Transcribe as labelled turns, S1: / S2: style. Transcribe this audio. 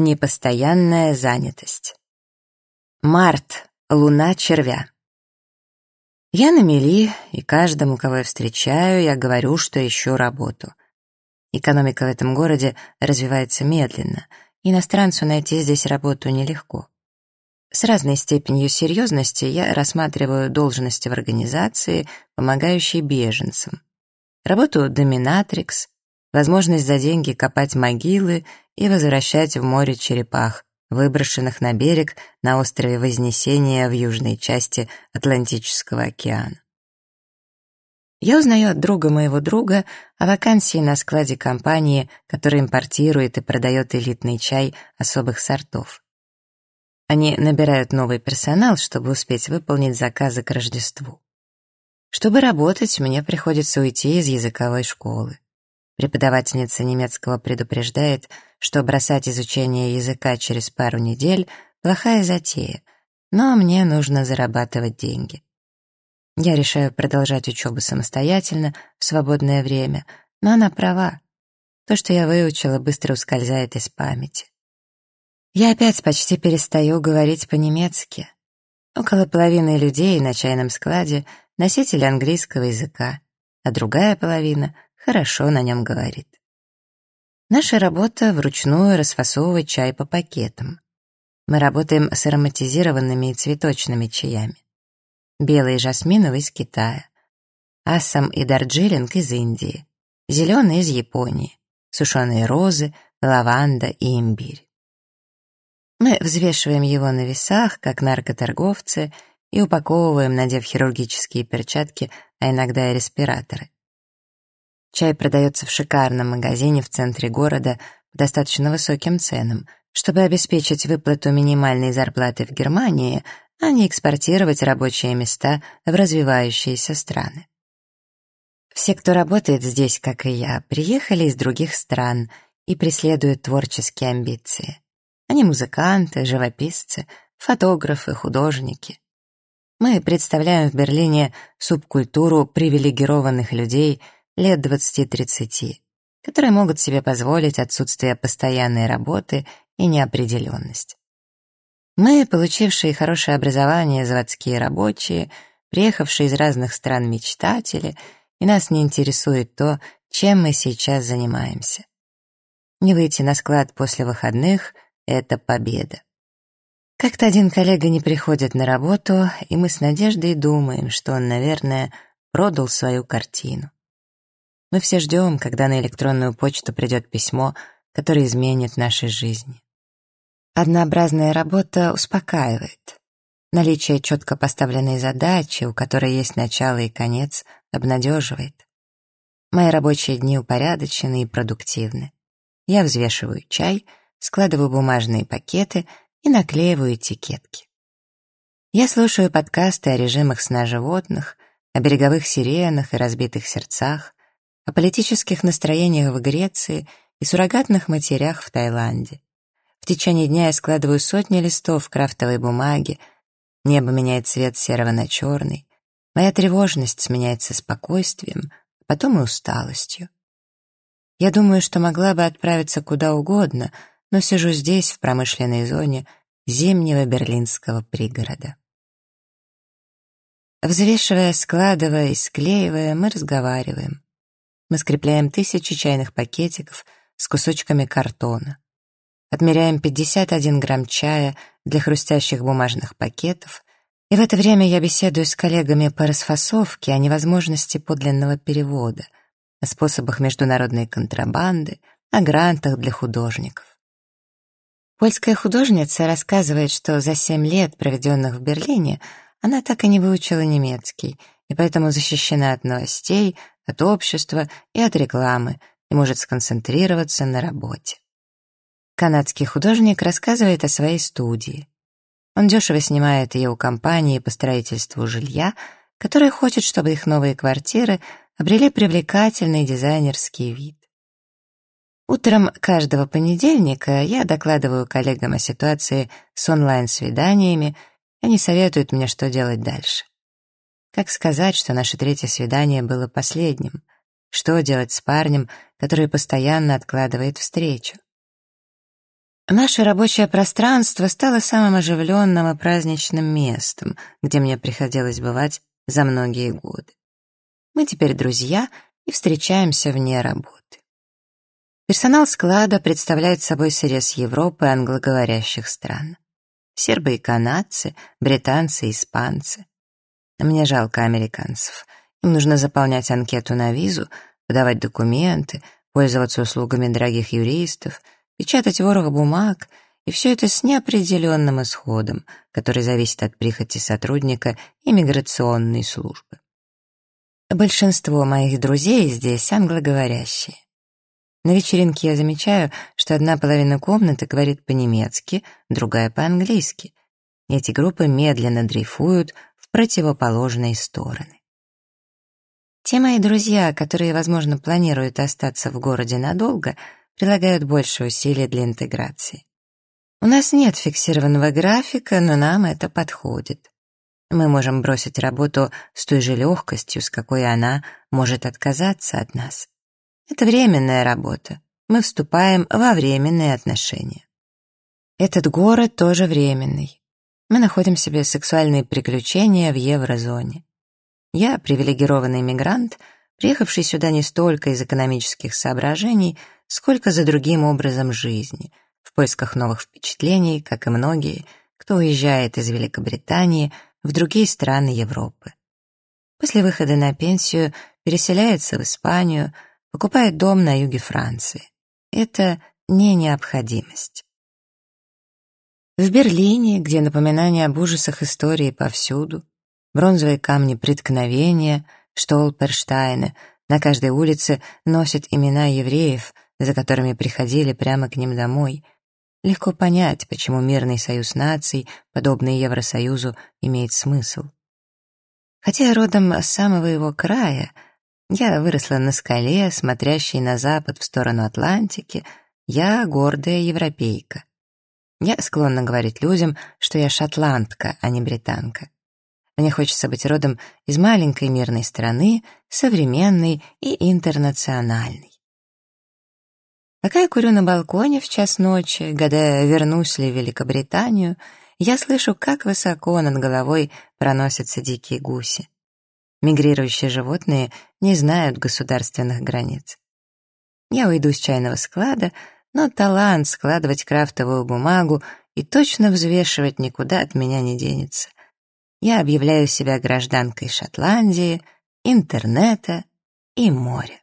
S1: Непостоянная занятость. Март. Луна червя. Я на мели, и каждому, кого я встречаю, я говорю, что ищу работу. Экономика в этом городе развивается медленно. Иностранцу найти здесь работу нелегко. С разной степенью серьезности я рассматриваю должности в организации, помогающей беженцам. Работу доминатрикс, возможность за деньги копать могилы и возвращать в море черепах, выброшенных на берег на острове Вознесения в южной части Атлантического океана. Я узнаю от друга моего друга о вакансии на складе компании, которая импортирует и продает элитный чай особых сортов. Они набирают новый персонал, чтобы успеть выполнить заказы к Рождеству. Чтобы работать, мне приходится уйти из языковой школы. Преподавательница немецкого предупреждает, что бросать изучение языка через пару недель — плохая затея, но мне нужно зарабатывать деньги. Я решаю продолжать учебу самостоятельно, в свободное время, но она права. То, что я выучила, быстро ускользает из памяти. Я опять почти перестаю говорить по-немецки. Около половины людей на чайном складе — носители английского языка, а другая половина хорошо на нем говорит. Наша работа — вручную расфасовывать чай по пакетам. Мы работаем с ароматизированными и цветочными чаями. Белый жасминовый из Китая, Ассам и Дарджилинг из Индии, зеленый из Японии, сушеные розы, лаванда и имбирь. Мы взвешиваем его на весах, как наркоторговцы, и упаковываем, надев хирургические перчатки, а иногда и респираторы. Чай продается в шикарном магазине в центре города по достаточно высоким ценам, чтобы обеспечить выплату минимальной зарплаты в Германии, а не экспортировать рабочие места в развивающиеся страны. Все, кто работает здесь, как и я, приехали из других стран и преследуют творческие амбиции. Они музыканты, живописцы, фотографы, художники. Мы представляем в Берлине субкультуру привилегированных людей лет 20-30, которые могут себе позволить отсутствие постоянной работы и неопределенность. Мы, получившие хорошее образование заводские рабочие, приехавшие из разных стран мечтатели, и нас не интересует то, чем мы сейчас занимаемся. Не выйти на склад после выходных — это победа. Как-то один коллега не приходит на работу, и мы с надеждой думаем, что он, наверное, продал свою картину. Мы все ждем, когда на электронную почту придет письмо, которое изменит наши жизни. Однообразная работа успокаивает. Наличие четко поставленной задачи, у которой есть начало и конец, обнадеживает. Мои рабочие дни упорядочены и продуктивны. Я взвешиваю чай, складываю бумажные пакеты и наклеиваю этикетки. Я слушаю подкасты о режимах сна животных, о береговых сиренах и разбитых сердцах, о политических настроениях в Греции и суррогатных матерях в Таиланде. В течение дня я складываю сотни листов крафтовой бумаги, небо меняет цвет серого на черный, моя тревожность сменяется спокойствием, потом и усталостью. Я думаю, что могла бы отправиться куда угодно, но сижу здесь, в промышленной зоне зимнего берлинского пригорода. Взвешивая, складывая и склеивая, мы разговариваем. Мы скрепляем тысячи чайных пакетиков с кусочками картона. Отмеряем 51 грамм чая для хрустящих бумажных пакетов, и в это время я беседую с коллегами по расфасовке о невозможности подлинного перевода, о способах международной контрабанды, о грантах для художников. Польская художница рассказывает, что за семь лет, проведенных в Берлине, она так и не выучила немецкий, и поэтому защищена от новостей, от общества и от рекламы и может сконцентрироваться на работе. Канадский художник рассказывает о своей студии. Он дешево снимает ее у компании по строительству жилья, которая хочет, чтобы их новые квартиры обрели привлекательный дизайнерский вид. Утром каждого понедельника я докладываю коллегам о ситуации с онлайн-свиданиями, они советуют мне, что делать дальше. Как сказать, что наше третье свидание было последним? Что делать с парнем, который постоянно откладывает встречу? Наше рабочее пространство стало самым оживленным и праздничным местом, где мне приходилось бывать за многие годы. Мы теперь друзья и встречаемся вне работы. Персонал склада представляет собой срез Европы и англоговорящих стран. Сербы и канадцы, британцы и испанцы. Мне жалко американцев. Им нужно заполнять анкету на визу, подавать документы, пользоваться услугами дорогих юристов, печатать ворох бумаг, и все это с неопределенным исходом, который зависит от прихоти сотрудника иммиграционной службы. Большинство моих друзей здесь англоговорящие. На вечеринке я замечаю, что одна половина комнаты говорит по-немецки, другая по-английски. Эти группы медленно дрейфуют противоположные стороны. Те мои друзья, которые, возможно, планируют остаться в городе надолго, прилагают больше усилий для интеграции. У нас нет фиксированного графика, но нам это подходит. Мы можем бросить работу с той же легкостью, с какой она может отказаться от нас. Это временная работа. Мы вступаем во временные отношения. Этот город тоже временный. Мы находим себе сексуальные приключения в еврозоне. Я привилегированный мигрант, приехавший сюда не столько из экономических соображений, сколько за другим образом жизни, в поисках новых впечатлений, как и многие, кто уезжает из Великобритании в другие страны Европы. После выхода на пенсию переселяется в Испанию – покупает дом на юге Франции. Это не необходимость. В Берлине, где напоминания об ужасах истории повсюду, бронзовые камни преткновения, Штолперштайны, на каждой улице носят имена евреев, за которыми приходили прямо к ним домой. Легко понять, почему мирный союз наций, подобный Евросоюзу, имеет смысл. Хотя я родом с самого его края — я выросла на скале, смотрящей на запад в сторону Атлантики. Я гордая европейка. Я склонна говорить людям, что я шотландка, а не британка. Мне хочется быть родом из маленькой мирной страны, современной и интернациональной. Пока я курю на балконе в час ночи, гадая, вернусь ли в Великобританию, я слышу, как высоко над головой проносятся дикие гуси. Мигрирующие животные не знают государственных границ. Я уйду с чайного склада, но талант складывать крафтовую бумагу и точно взвешивать никуда от меня не денется. Я объявляю себя гражданкой Шотландии, интернета и моря.